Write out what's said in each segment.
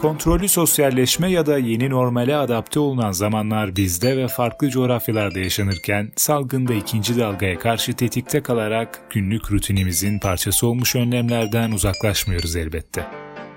Kontrollü sosyalleşme ya da yeni normale adapte olunan zamanlar bizde ve farklı coğrafyalarda yaşanırken salgında ikinci dalgaya karşı tetikte kalarak günlük rutinimizin parçası olmuş önlemlerden uzaklaşmıyoruz elbette.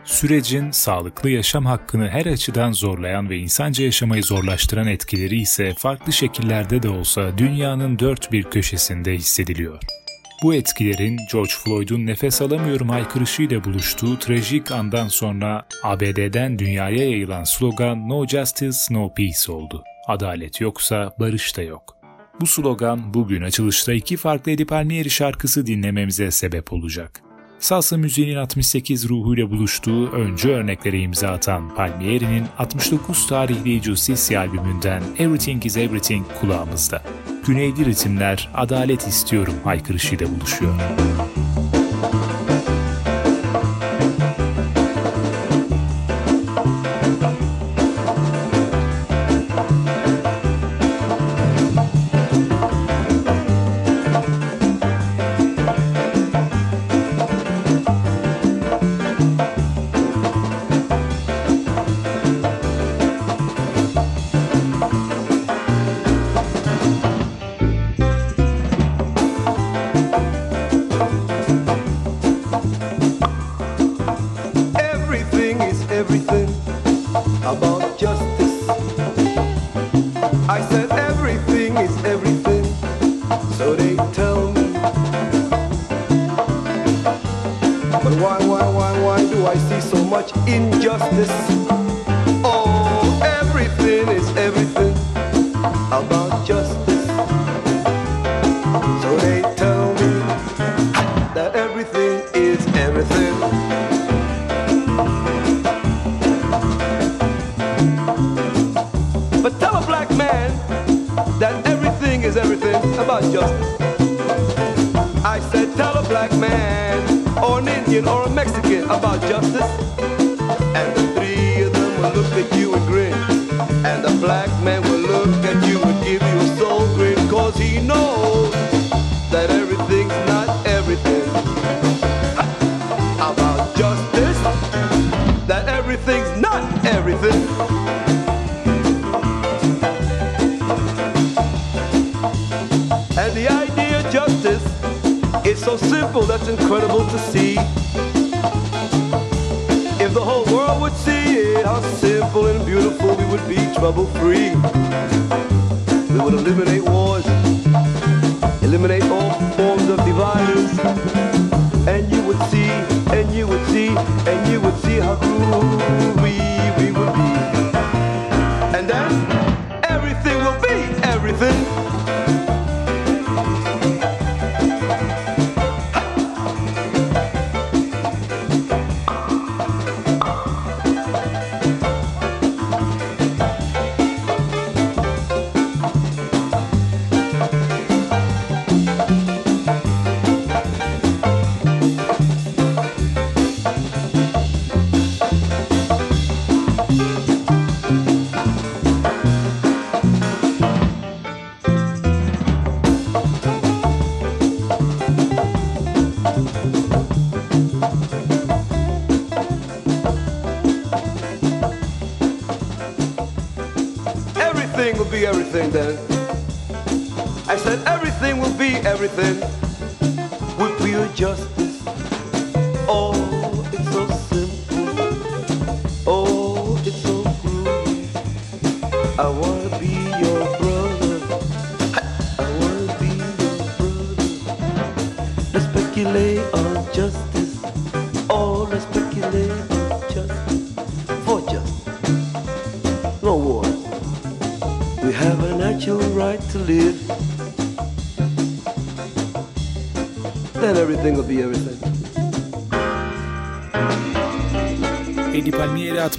Sürecin sağlıklı yaşam hakkını her açıdan zorlayan ve insanca yaşamayı zorlaştıran etkileri ise farklı şekillerde de olsa dünyanın dört bir köşesinde hissediliyor. Bu etkilerin George Floyd'un nefes alamıyorum haykırışıyla buluştuğu trajik andan sonra ABD'den dünyaya yayılan slogan No Justice, No Peace oldu. Adalet yoksa barış da yok. Bu slogan bugün açılışta iki farklı Eddie Palmieri şarkısı dinlememize sebep olacak. Salsa müziğinin 68 ruhuyla buluştuğu öncü örneklere imza atan Palmieri'nin 69 tarihli Justicia albümünden Everything is Everything kulağımızda. Güneyli ritimler adalet istiyorum haykırışıyla buluşuyor. so they tell me. But why, why, why, why do I see so much injustice? about justice? And the three of them will look at you and grin. And the black man will look at you and give you a soul grin. Cause he knows that everything's not everything. about justice? That everything's not everything. so simple, that's incredible to see. simple and beautiful, we would be trouble free. We would eliminate wars, eliminate all forms of dividers. And you would see, and you would see, and you would see how cool we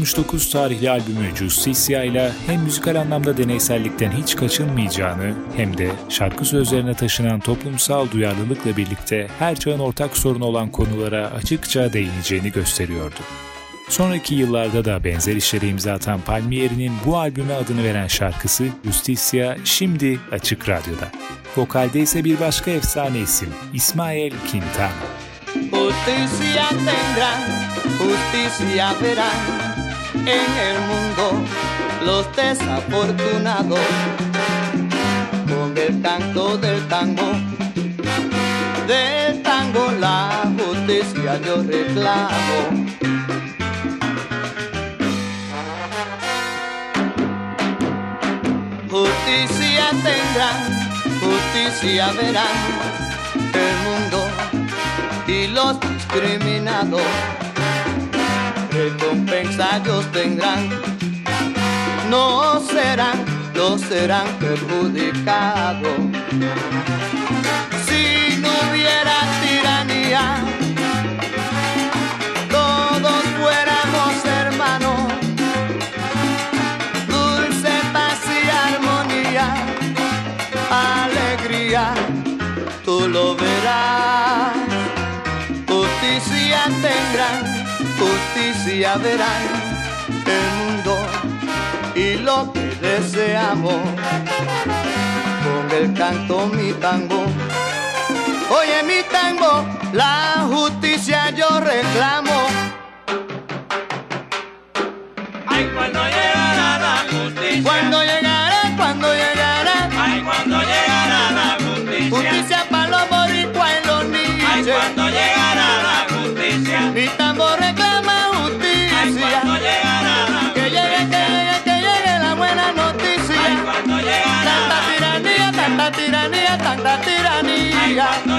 1969 tarihli albümü Justicia ile hem müzikal anlamda deneysellikten hiç kaçınmayacağını hem de şarkı sözlerine taşınan toplumsal duyarlılıkla birlikte her çağın ortak sorunu olan konulara açıkça değineceğini gösteriyordu. Sonraki yıllarda da benzer işlere imza atan Palmieri'nin bu albüme adını veren şarkısı Justicia şimdi Açık Radyo'da. Vokalde ise bir başka efsane isim İsmail Quintana. Justicia tendrán, justicia verán. En el mundo los desafortunados con el canto del tango. Del tango la justicia yo reclamo. Justicia tendrán, justicia verán el mundo y los discriminados recompensa ellos tendrán. No serán, no serán perjudicados. Si no hubiera tiranía, todos fuéramos hermanos. Dulce paz y armonía, alegría, tú lo verás. Justicia tendrán justicia verán el mundo y lo que deseamos con el canto mi tango. Oye mi tango, la justicia yo reclamo. Tiranía.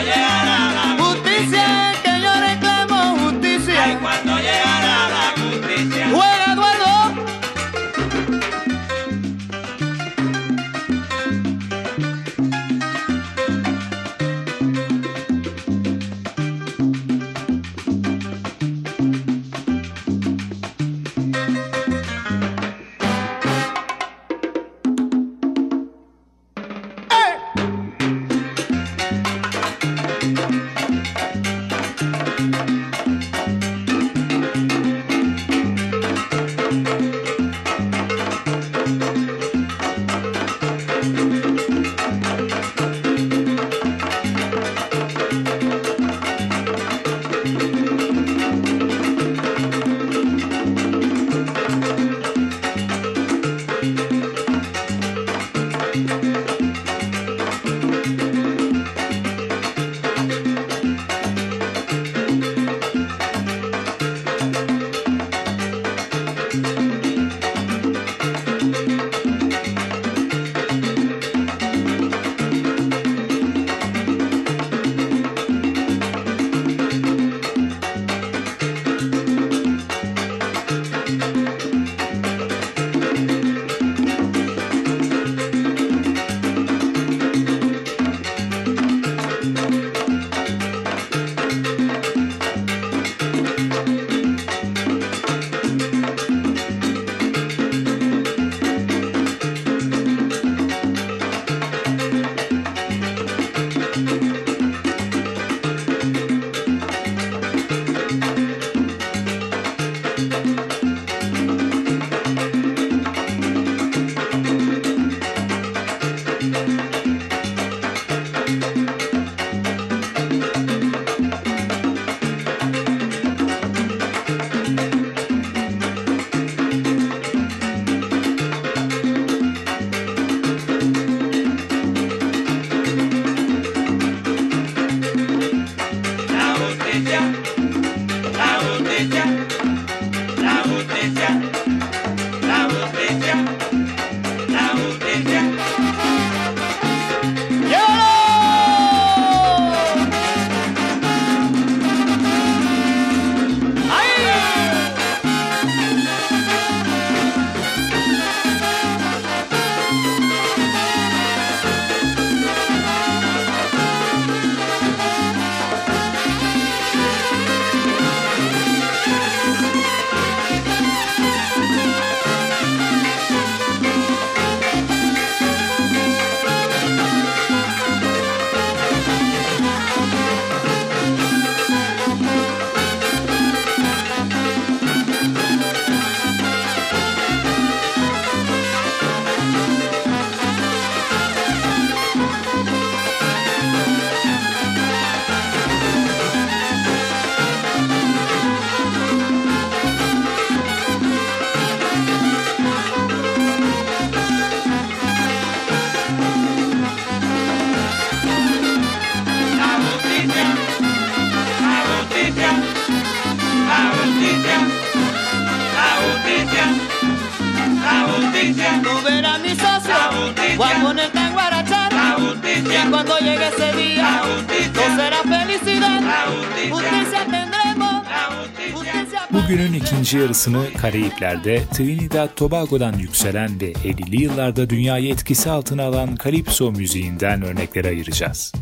İkinci yarısını Karayipler'de Trinidad Tobago'dan yükselen ve 50'li yıllarda dünyayı etkisi altına alan Kalipso müziğinden örnekler ayıracağız.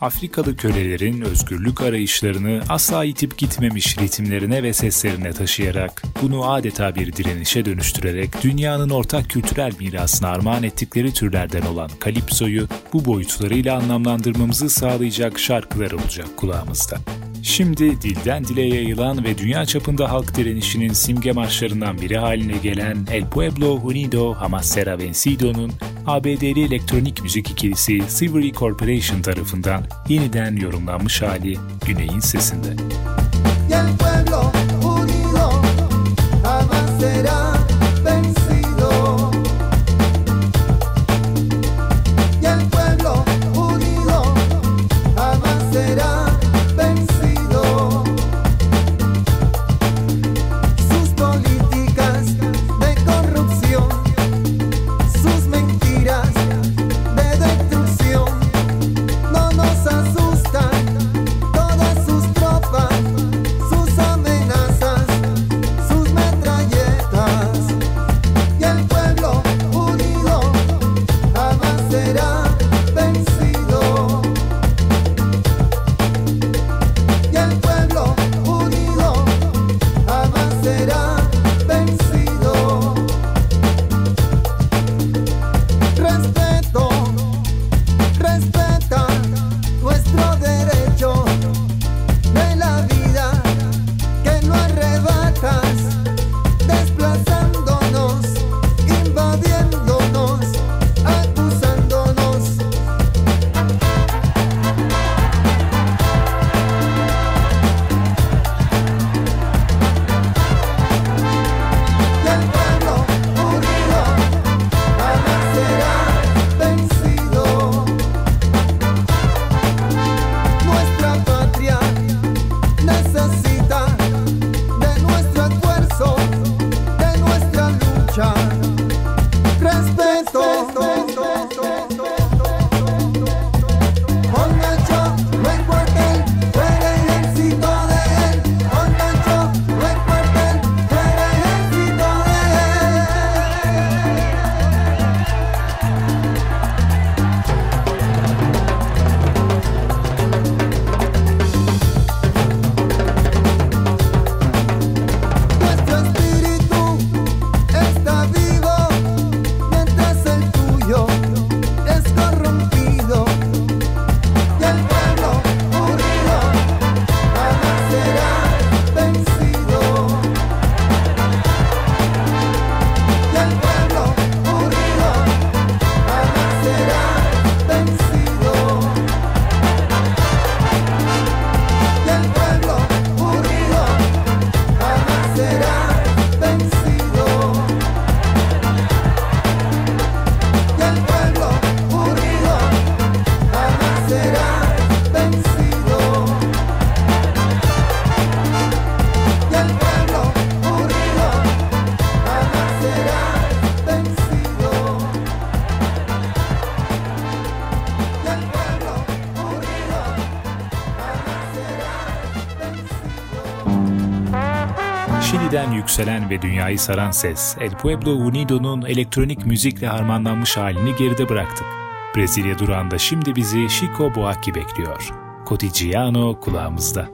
Afrikalı kölelerin özgürlük arayışlarını asla itip gitmemiş ritimlerine ve seslerine taşıyarak, bunu adeta bir direnişe dönüştürerek dünyanın ortak kültürel mirasına armağan ettikleri türlerden olan Kalipso'yu bu boyutlarıyla anlamlandırmamızı sağlayacak şarkılar olacak kulağımızda. Şimdi dilden dile yayılan ve dünya çapında halk direnişinin simge marşlarından biri haline gelen El Pueblo Unido Jamás Será Vencido'nun ABD'li elektronik müzik ikilisi Silvery Corporation tarafından yeniden yorumlanmış hali Güney'in sesinde. el pueblo yükselen ve dünyayı saran ses, El Pueblo Unido'nun elektronik müzikle harmanlanmış halini geride bıraktık. Brezilya durağında şimdi bizi Chico Buarque bekliyor. Cotidiano kulağımızda.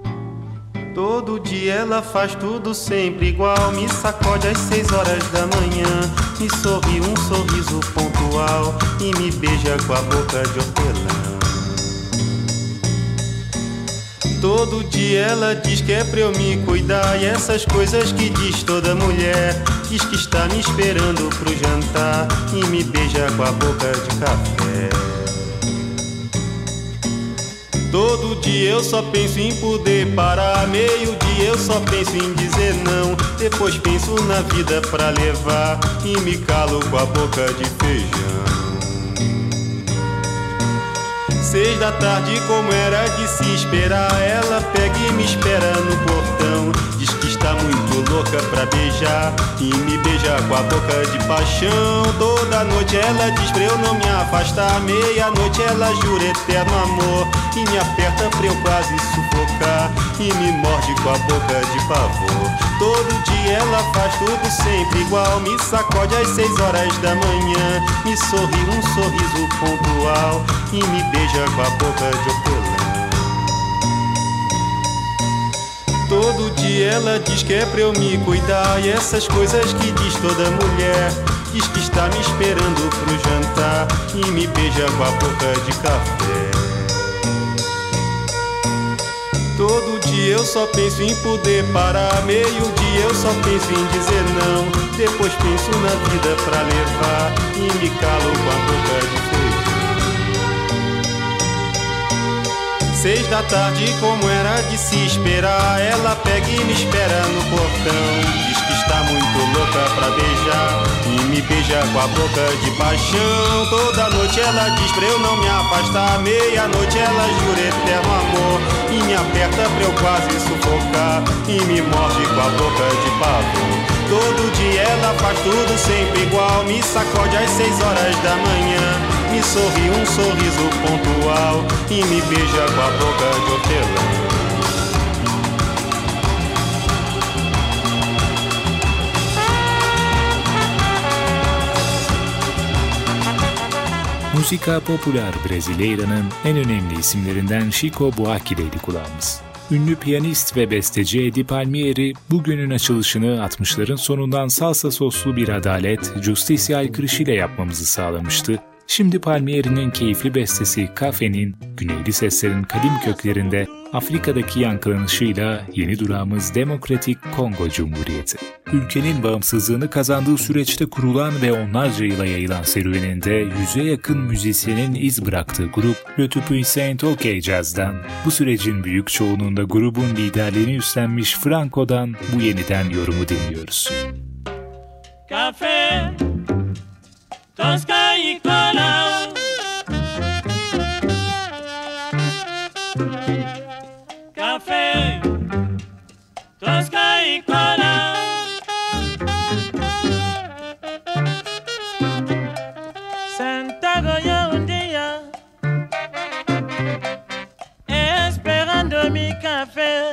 Todo dia ela faz tudo sempre igual. Me sacode às seis horas da manhã. Me sorri um sorriso pontual. E me beija com a boca de. Todo dia ela diz que é pra eu me cuidar. E essas coisas que diz toda mulher. Diz que está me esperando pro jantar. E me beija com a boca de café. Todo dia eu só penso em poder parar. Meio-dia eu só penso em dizer não. Depois penso na vida pra levar. E me calo com a boca de feijão. Seis da tarde, como era de se esperar. Ela pega e me espera no portão. Diz que está muito louca pra beijar e me beija com a boca de paixão. Toda noite ela diz pra eu não me afastar. Meia-noite ela jura eterno amor e me aperta pra eu quase sufocar e me morde com a boca de pavor. Todo dia ela faz tudo sempre igual. Me sacode às seis horas da manhã, me sorri um sorriso pontual. E me beija com a boca de hortelã. Todo dia ela diz que é pra eu me cuidar. E essas coisas que diz toda mulher. Diz que está me esperando pro jantar. E me beija com a boca de café Todo dia eu só penso em poder parar. Meio dia eu só penso em dizer não. Depois penso na vida pra levar. E me calo com a boca de feijão Seis da tarde, como era de se esperar, ela pega e me espera no portão. Louca pra beijar e me beija com a boca de paixão. Toda noite ela diz pra eu não me afastar. Meia-noite ela jura eterno amor e me aperta pra eu quase sufocar e me morde com a boca de pavor. Todo dia ela faz tudo sempre igual, me sacode às seis horas da manhã me sorri um sorriso pontual e me beija com a boca de hortelã. Müzika popüler Brezilya'nın en önemli isimlerinden Chico Buarque'deydi kulağımız. Ünlü piyanist ve besteci Eddie Palmieri bugünün açılışını 60'ların sonundan salsa soslu bir adalet, Justicia ile yapmamızı sağlamıştı Şimdi Palmieri'nin keyifli bestesi Kafe'nin güneyli seslerin kadim köklerinde Afrika'daki yankılanışıyla yeni durağımız Demokratik Kongo Cumhuriyeti. Ülkenin bağımsızlığını kazandığı süreçte kurulan ve onlarca yıla yayılan serüveninde yüze yakın müzisyenin iz bıraktığı grup Le Tupuy Saint OK Jazz'dan, bu sürecin büyük çoğunluğunda grubun liderliğini üstlenmiş Franco'dan bu yeniden yorumu dinliyoruz. Café Tosca y cola. Café, tosca y cola. Sentado yo un día, esperando mi café.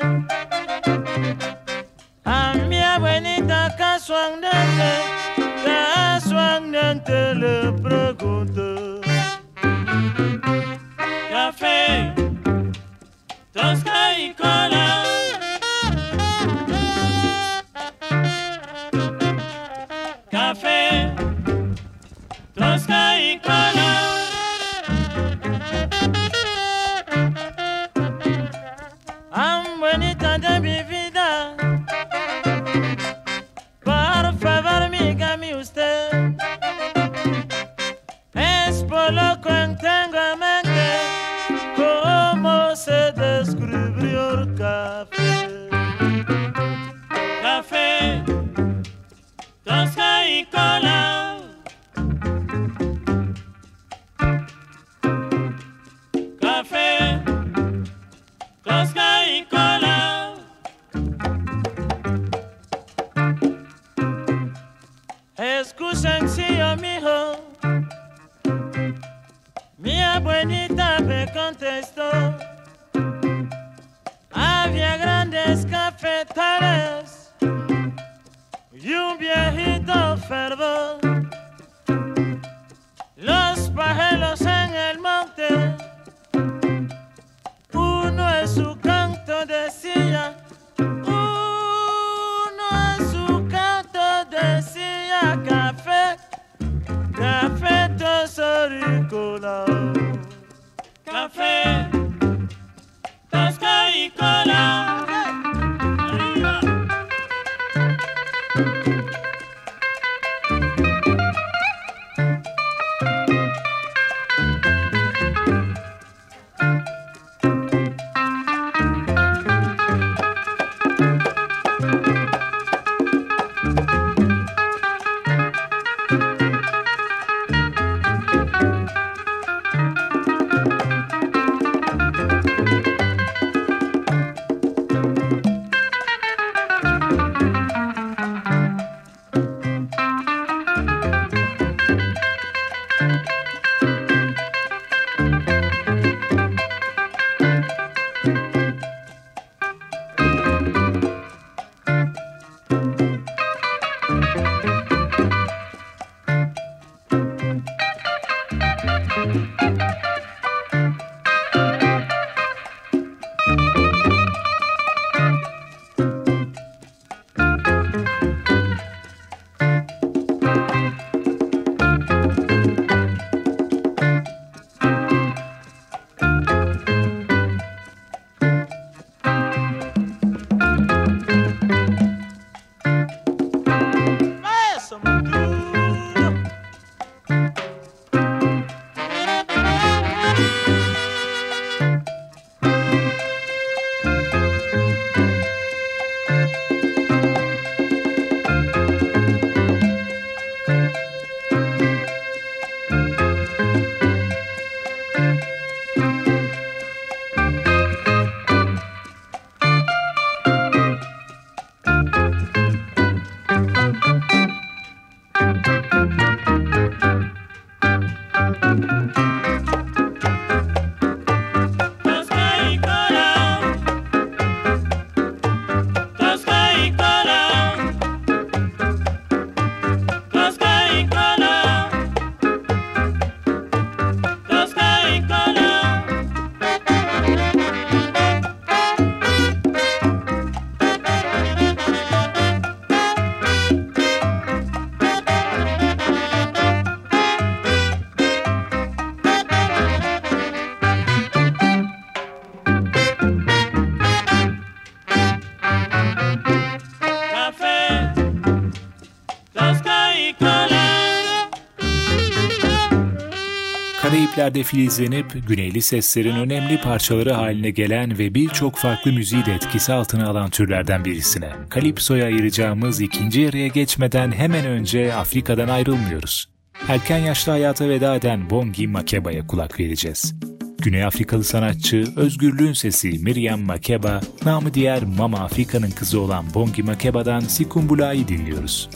1970'lerde filizlenip güneyli seslerin önemli parçaları haline gelen ve birçok farklı müziği de etkisi altına alan türlerden birisine. Kalipso'ya ayıracağımız ikinci yarıya geçmeden hemen önce Afrika'dan ayrılmıyoruz. Erken yaşlı hayata veda eden Bongi Makeba'ya kulak vereceğiz. Güney Afrikalı sanatçı, özgürlüğün sesi Miriam Makeba, namı diğer Mama Afrika'nın kızı olan Bongi Makeba'dan Sikumbula'yı dinliyoruz.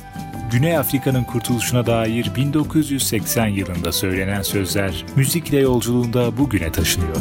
Güney Afrika'nın kurtuluşuna dair 1980 yılında söylenen sözler müzikle yolculuğunda bugüne taşınıyor.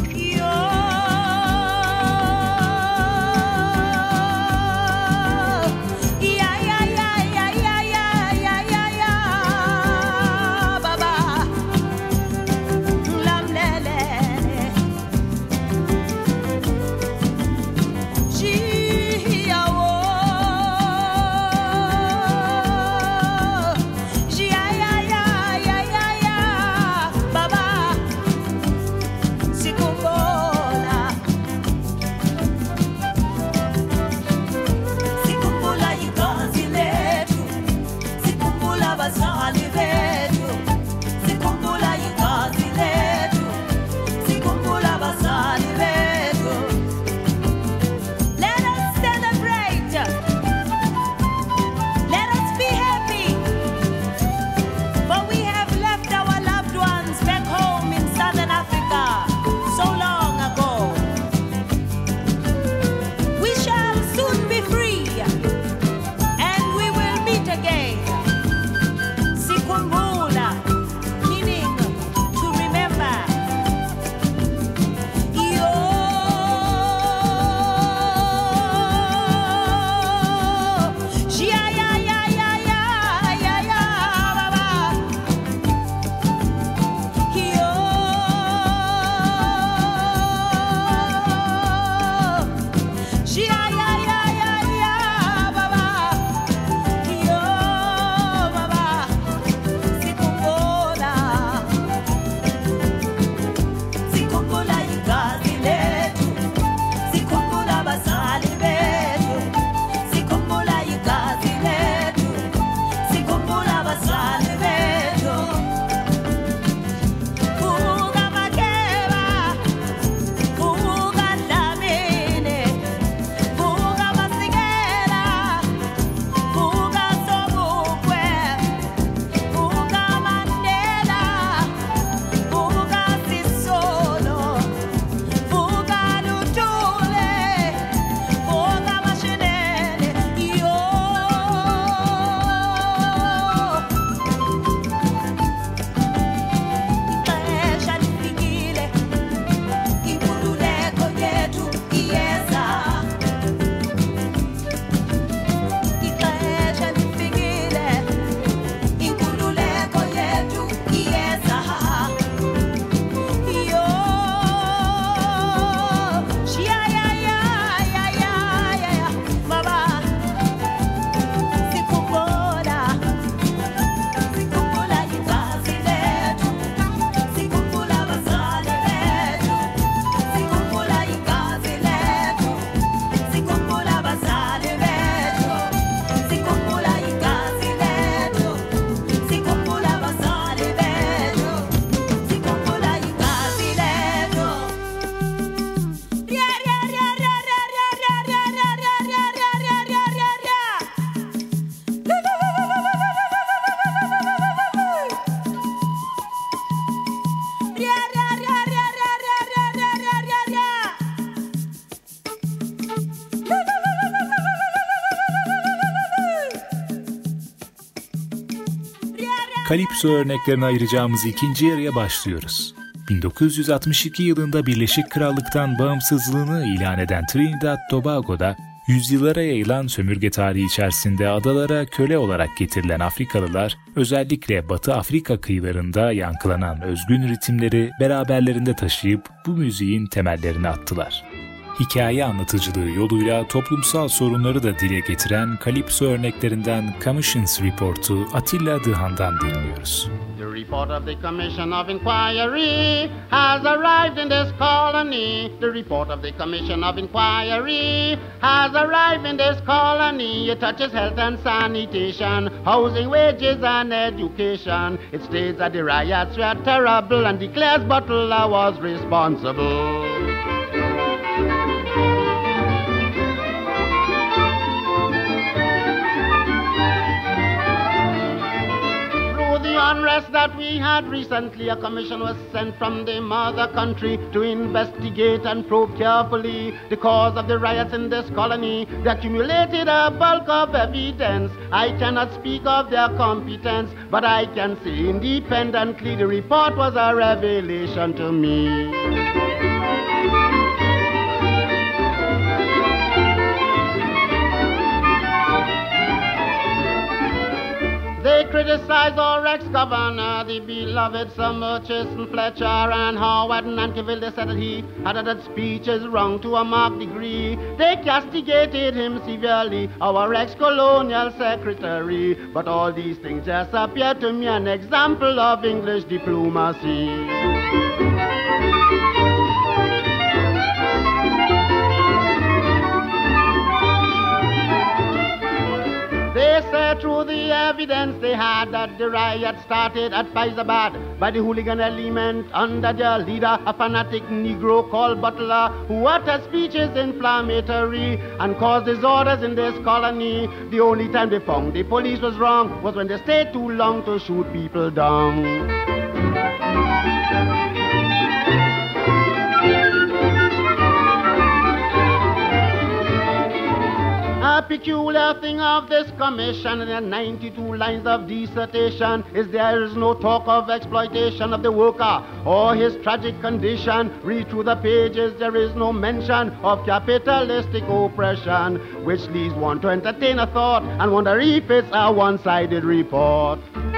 Kalipso örneklerine ayıracağımız ikinci yarıya başlıyoruz. 1962 yılında Birleşik Krallık'tan bağımsızlığını ilan eden Trinidad Tobago'da yüzyıllara yayılan sömürge tarihi içerisinde adalara köle olarak getirilen Afrikalılar özellikle Batı Afrika kıyılarında yankılanan özgün ritimleri beraberlerinde taşıyıp bu müziğin temellerini attılar hikaye anlatıcılığı yoluyla toplumsal sorunları da dile getiren Kalipso örneklerinden Commissions Report'u Attila Dıhan'dan dinliyoruz. The report of the Commission of Inquiry has arrived in this colony. The report of the Commission of Inquiry has arrived in this colony. It touches health and sanitation, housing, wages, and education. It states that the riots were terrible and declares Butler was responsible. Unrest that we had recently, a commission was sent from the mother country to investigate and probe carefully the cause of the riots in this colony. They accumulated a bulk of evidence. I cannot speak of their competence, but I can say independently the report was a revelation to me. They criticize our ex-governor, the beloved Sir Murchison Fletcher and Howard and Nankivell. They said that he had uttered speeches wrong to a marked degree. They castigated him severely, our ex-colonial secretary. But all these things just appear to me an example of English diplomacy. Through the evidence they had that the riot started at Fyzabad by the hooligan element under their leader, a fanatic Negro called Butler, who uttered speeches inflammatory and caused disorders in this colony. The only time they found the police was wrong was when they stayed too long to shoot people down. A peculiar thing of this commission in the 92 lines of dissertation is there is no talk of exploitation of the worker or his tragic condition. Read through the pages, there is no mention of capitalistic oppression, which leads one to entertain a thought and wonder if it's a one-sided report.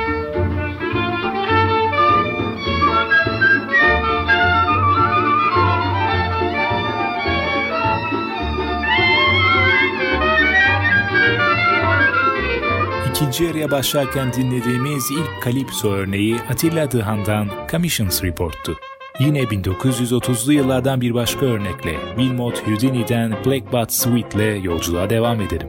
İkinci yarıya başlarken dinlediğimiz ilk Kalipso örneği Atilla Dıhan'dan Commissions Report'tu. Yine 1930'lu yıllardan bir başka örnekle Wilmot Houdini'den Black But Sweet'le yolculuğa devam edelim.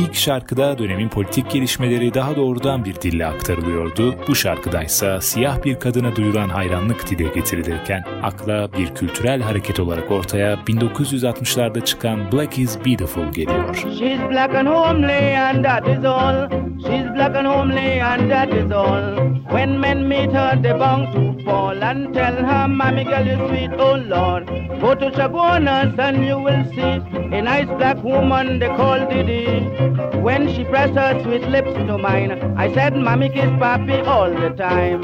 İlk şarkıda dönemin politik gelişmeleri daha doğrudan bir dille aktarılıyordu. Bu şarkıdaysa siyah bir kadına duyulan hayranlık dile getirilirken akla bir kültürel hareket olarak ortaya 1960'larda çıkan Black is Beautiful geliyor. She's black and homely and that is all. She's black and homely and that is all. When men meet her they bound to fall and tell her, Mommy girl you sweet, oh Lord. Go to Chaguanas and you will see a nice black woman they call Didi. When she pressed her sweet lips to mine, I said, Mommy kiss Papi all the time.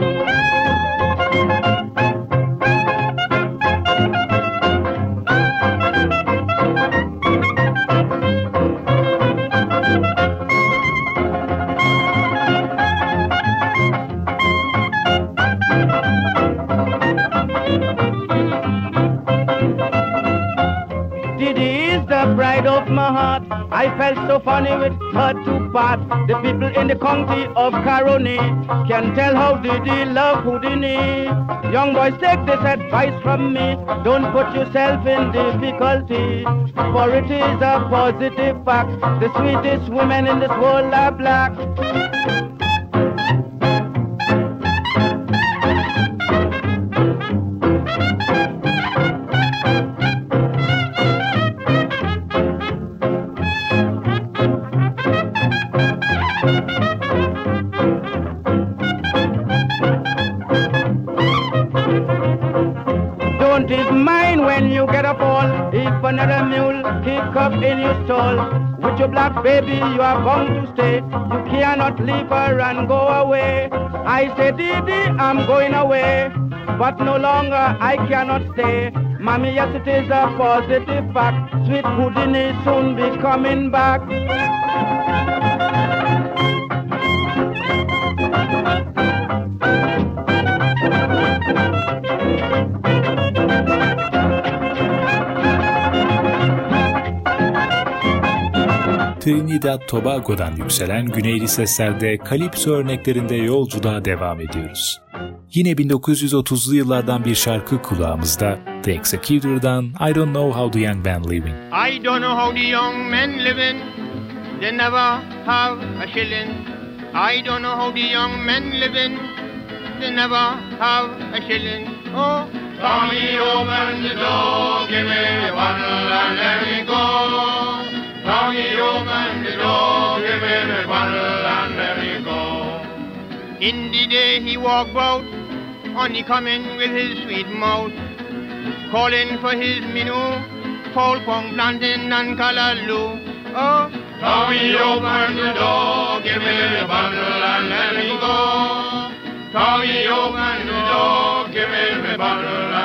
Bride of my heart. I felt so funny with her to part. The people in the county of Caroni can tell how did he love Houdini. Young boys, take this advice from me. Don't put yourself in difficulty, for it is a positive fact. The sweetest women in this world are black. Up in your stall. With your black baby, you are bound to stay. You cannot leave her and go away. I say, Didi, I'm going away. But no longer I cannot stay. Mommy, yes, it is a positive fact. Sweet Houdini soon be coming back. Trinidad Tobago'dan yükselen güneyli seslerde kalipso örneklerinde yolculuğa devam ediyoruz. Yine 1930'lu yıllardan bir şarkı kulağımızda The Executor'dan I Don't Know How the Young Men Living. I don't know how the young men living. They never have a shilling. I don't know how the young men living. They never have a shilling. Oh, Tommy, open the door, give me bottle and let me go. In the day he walked out, only coming with his sweet mouth, calling for his minnow, foul pong plantain and callaloo. Oh, Tommy, open the door, give me a bottle and let me go. Tommy, open the door, give me a bottle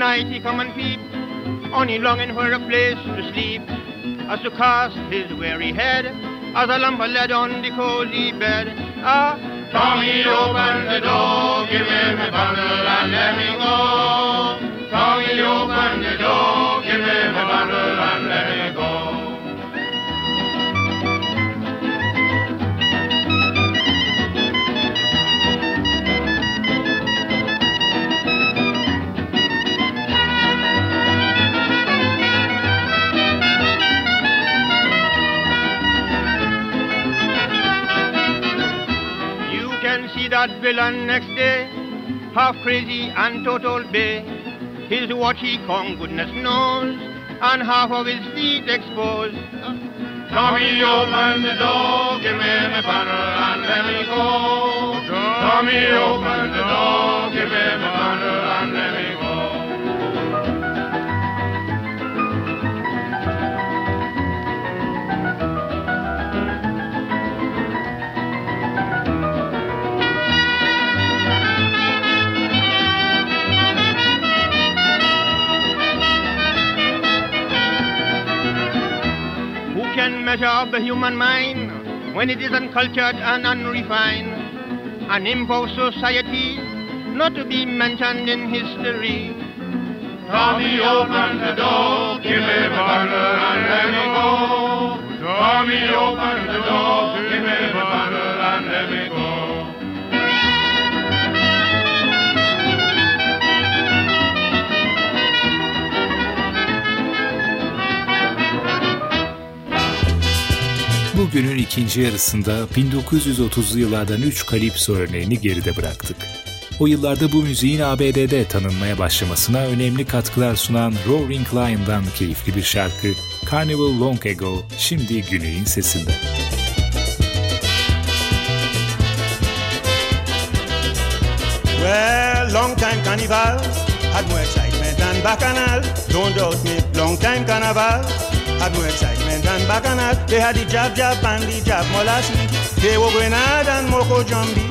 night he come and peep, only longing for a place to sleep, as to cast his weary head, as a lumber led on the cozy bed. Ah, Tommy, open the door, give me my bundle and let me go. Tommy, open the door, give me my bundle and let me go. That villain next day, half crazy and total bay. His watch he come goodness knows, and half of his feet exposed. Tommy, oh open the door, give me my bundle and let me go. Tommy, oh open the door, can measure up the human mind when it is uncultured and unrefined? An imposed society not to be mentioned in history. Tommy, open the door, me my bundle and me go. Tommy, open the door, Bugünün ikinci yarısında 1930'lu yıllardan 3 kalipso örneğini geride bıraktık. O yıllarda bu müziğin ABD'de tanınmaya başlamasına önemli katkılar sunan Roaring Lion'dan keyifli bir şarkı Carnival Long Ago şimdi Güney'in sesinde. Well, long time carnival had more excitement than bacchanal. Don't doubt me, long time carnival had more excitement than bacchanal. They had the jab jab and the jab molassie. They were grenade and moko jumbie.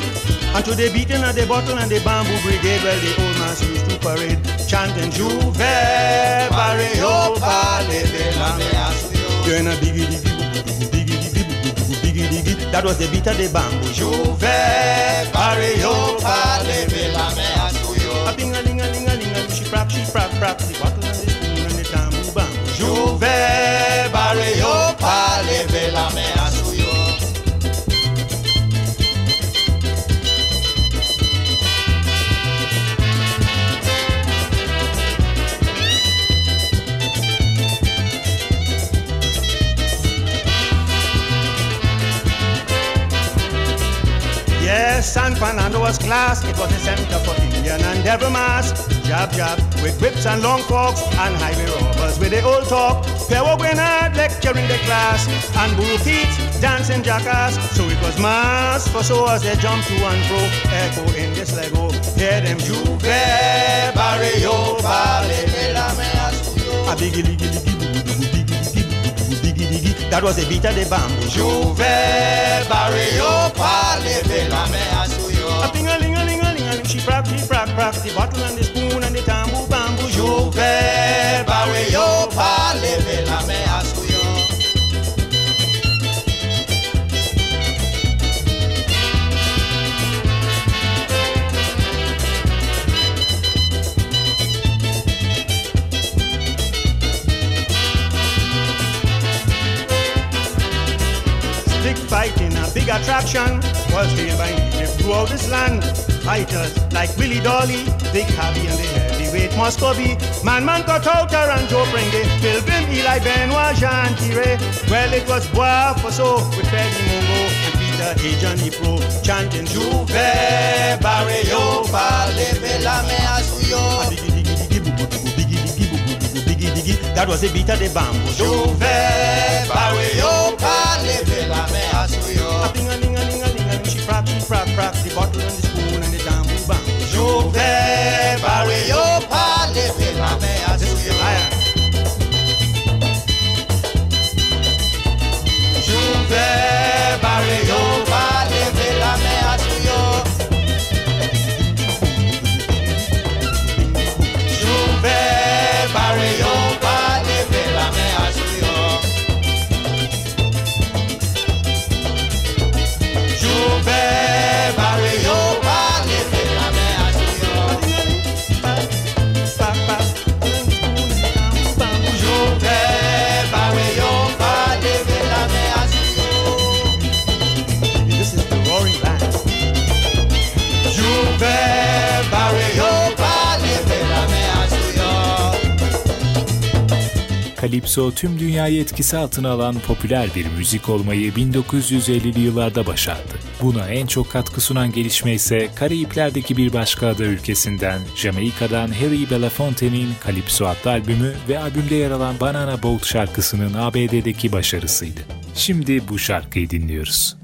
And to the beating of the bottle and the bamboo brigade, well, the old man used to parade, chanting Juve, Barrio, oh, Pale, de la. That was the beat of the bamboo. Juve, Barrio, oh, Pale, de la Mea, A ding a ling a ling a ling a she prap, she prap, prap, the bottle and the Yes, San Fernando was class. It was the center for Indian and devil mask. Jab jab with whips and long forks and highway robbers with the old talk. Pierrot Grenade lecturing the class and bull feet dancing jackass. So it was mass for so as they jump to and fro. Echo in this Lego. Hear them Juve Barrio Vale de la A biggie diggy diggy. That was the beat of the bamboo. Juve Barrio Vale de la Mea A a ling a ling a ling a ling. She prap she prap prap the bottle and the Stick fighting a big attraction was the by Egypt throughout this land. Fighters like Willie Dolly, they carry in their head heavyweight Muscovy, Man Man Kotauta and Joe Prenge, Pilgrim, Eli Benoit, Jean Tiré. Well, it was Bois Faso with Freddy Mungo and Peter A. Johnny Pro chanting Juve Barrio Paleve la mea suyo. That was the beat of the bamboo. Juve Barrio Paleve la mea suyo. A ding a ding a ding a ding a ding. She crack, she crack, crack the bottle and the spoon and the bamboo bamboo. Juve Kalipso tüm dünyayı etkisi altına alan popüler bir müzik olmayı 1950'li yıllarda başardı. Buna en çok katkı sunan gelişme ise Karayipler'deki bir başka ada ülkesinden Jamaika'dan Harry Belafonte'nin Kalipso adlı albümü ve albümde yer alan Banana Boat şarkısının ABD'deki başarısıydı. Şimdi bu şarkıyı dinliyoruz.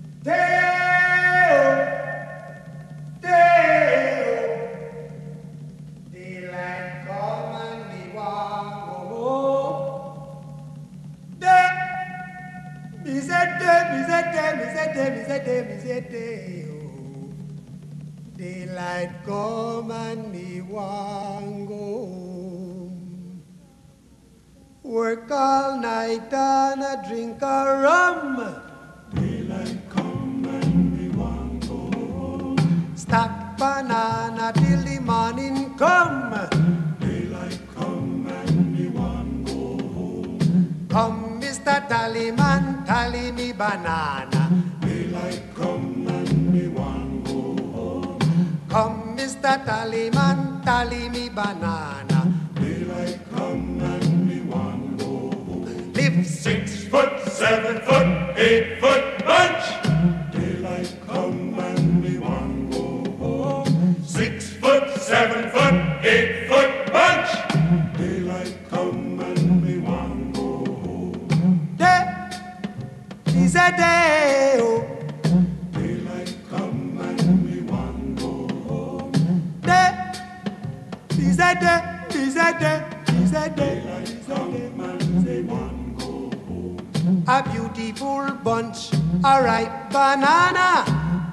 Banana.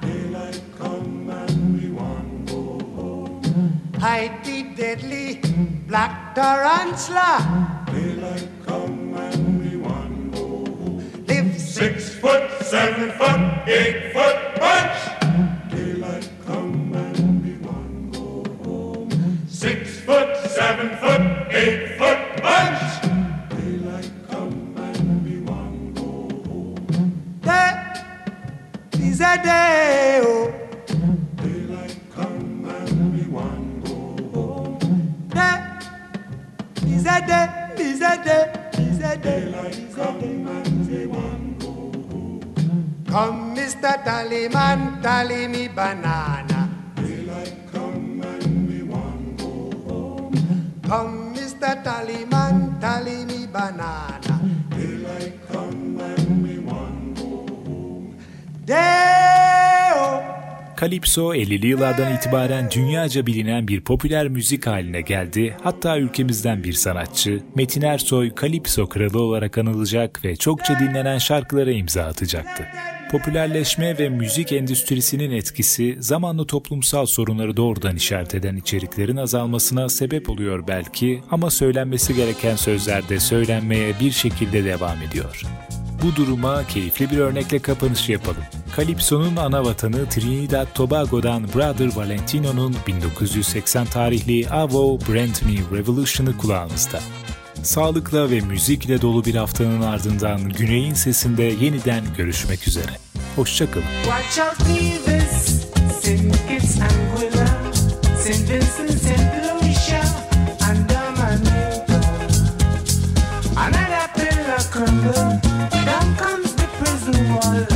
Daylight come and we want go home. Hide the deadly black tarantula. Daylight come and we want go home. Live six foot, seven foot, eight foot bunch. Daylight come and we want go home. Six foot, seven foot, eight day. Daylight come and we want go home. Day is day. Is day. Is. Daylight come and we want go home. Come, Mr. Tallyman, tally banana. Daylight come and we want go home. Come, Mr. Tallyman, tally me banana. Kalipso 50'li yıllardan itibaren dünyaca bilinen bir popüler müzik haline geldi. Hatta ülkemizden bir sanatçı, Metin Ersoy Kalipso kralı olarak anılacak ve çokça dinlenen şarkılara imza atacaktı. Popülerleşme ve müzik endüstrisinin etkisi zamanla toplumsal sorunları doğrudan işaret eden içeriklerin azalmasına sebep oluyor belki ama söylenmesi gereken sözler de söylenmeye bir şekilde devam ediyor. Bu duruma keyifli bir örnekle kapanış yapalım. Calypso'nun ana vatanı Trinidad Tobago'dan Brother Valentino'nun 1980 tarihli Avo Brand New Revolution'ı kulağınızda. Sağlıkla ve müzikle dolu bir haftanın ardından Güney'in sesinde yeniden görüşmek üzere. Hoşçakalın. Watch out, Beavis, St. Vincent, St. Lucia, and Dominica. Another pillar crumble, prison